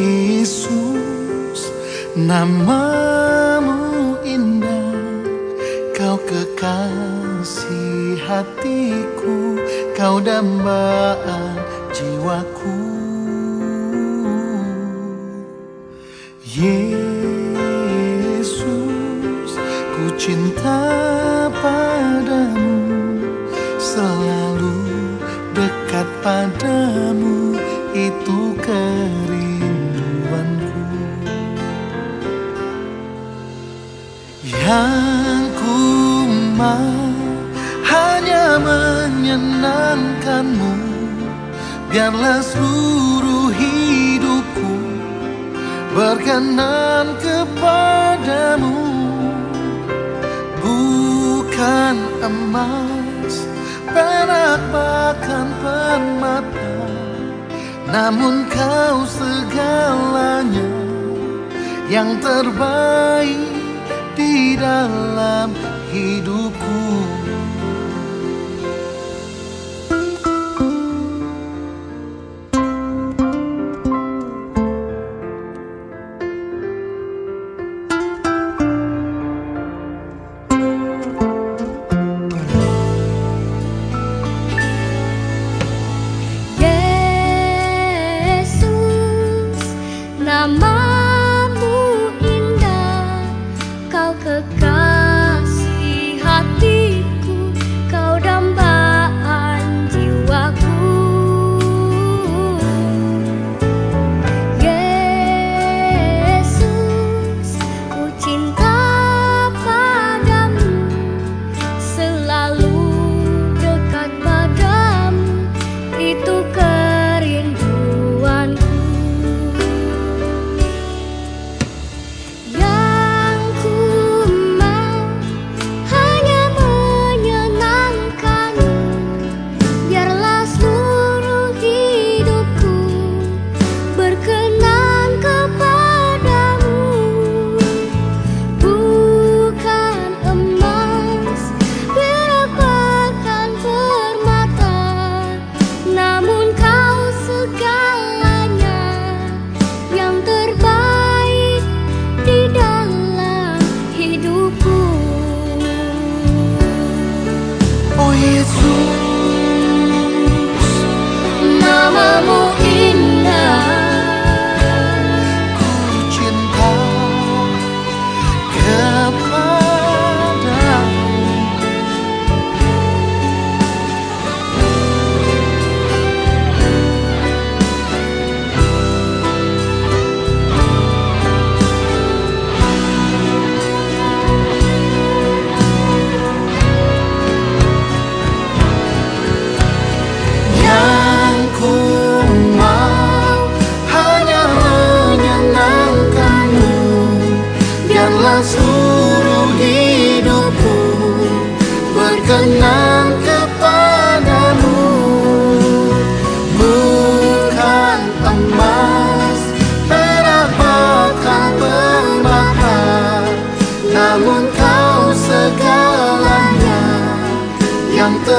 Yesus Namamu indah Kau kekasih hatiku Kau dambaan jiwaku. Yesus Ku cinta padamu Selalu dekat padamu Yang ku mau hanya menyenangkanmu. Biarlah seluruh hidupku berkenan kepadamu. Bukan emas, perak bahkan permata. Namun kau segalanya yang terbaik di dalam hidupku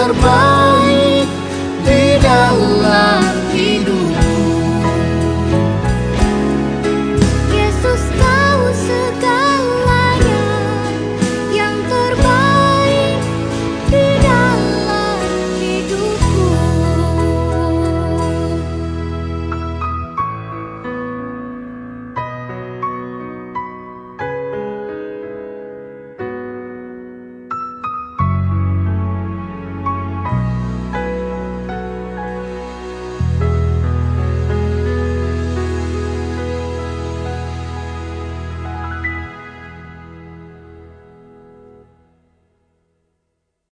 terbaik di dalam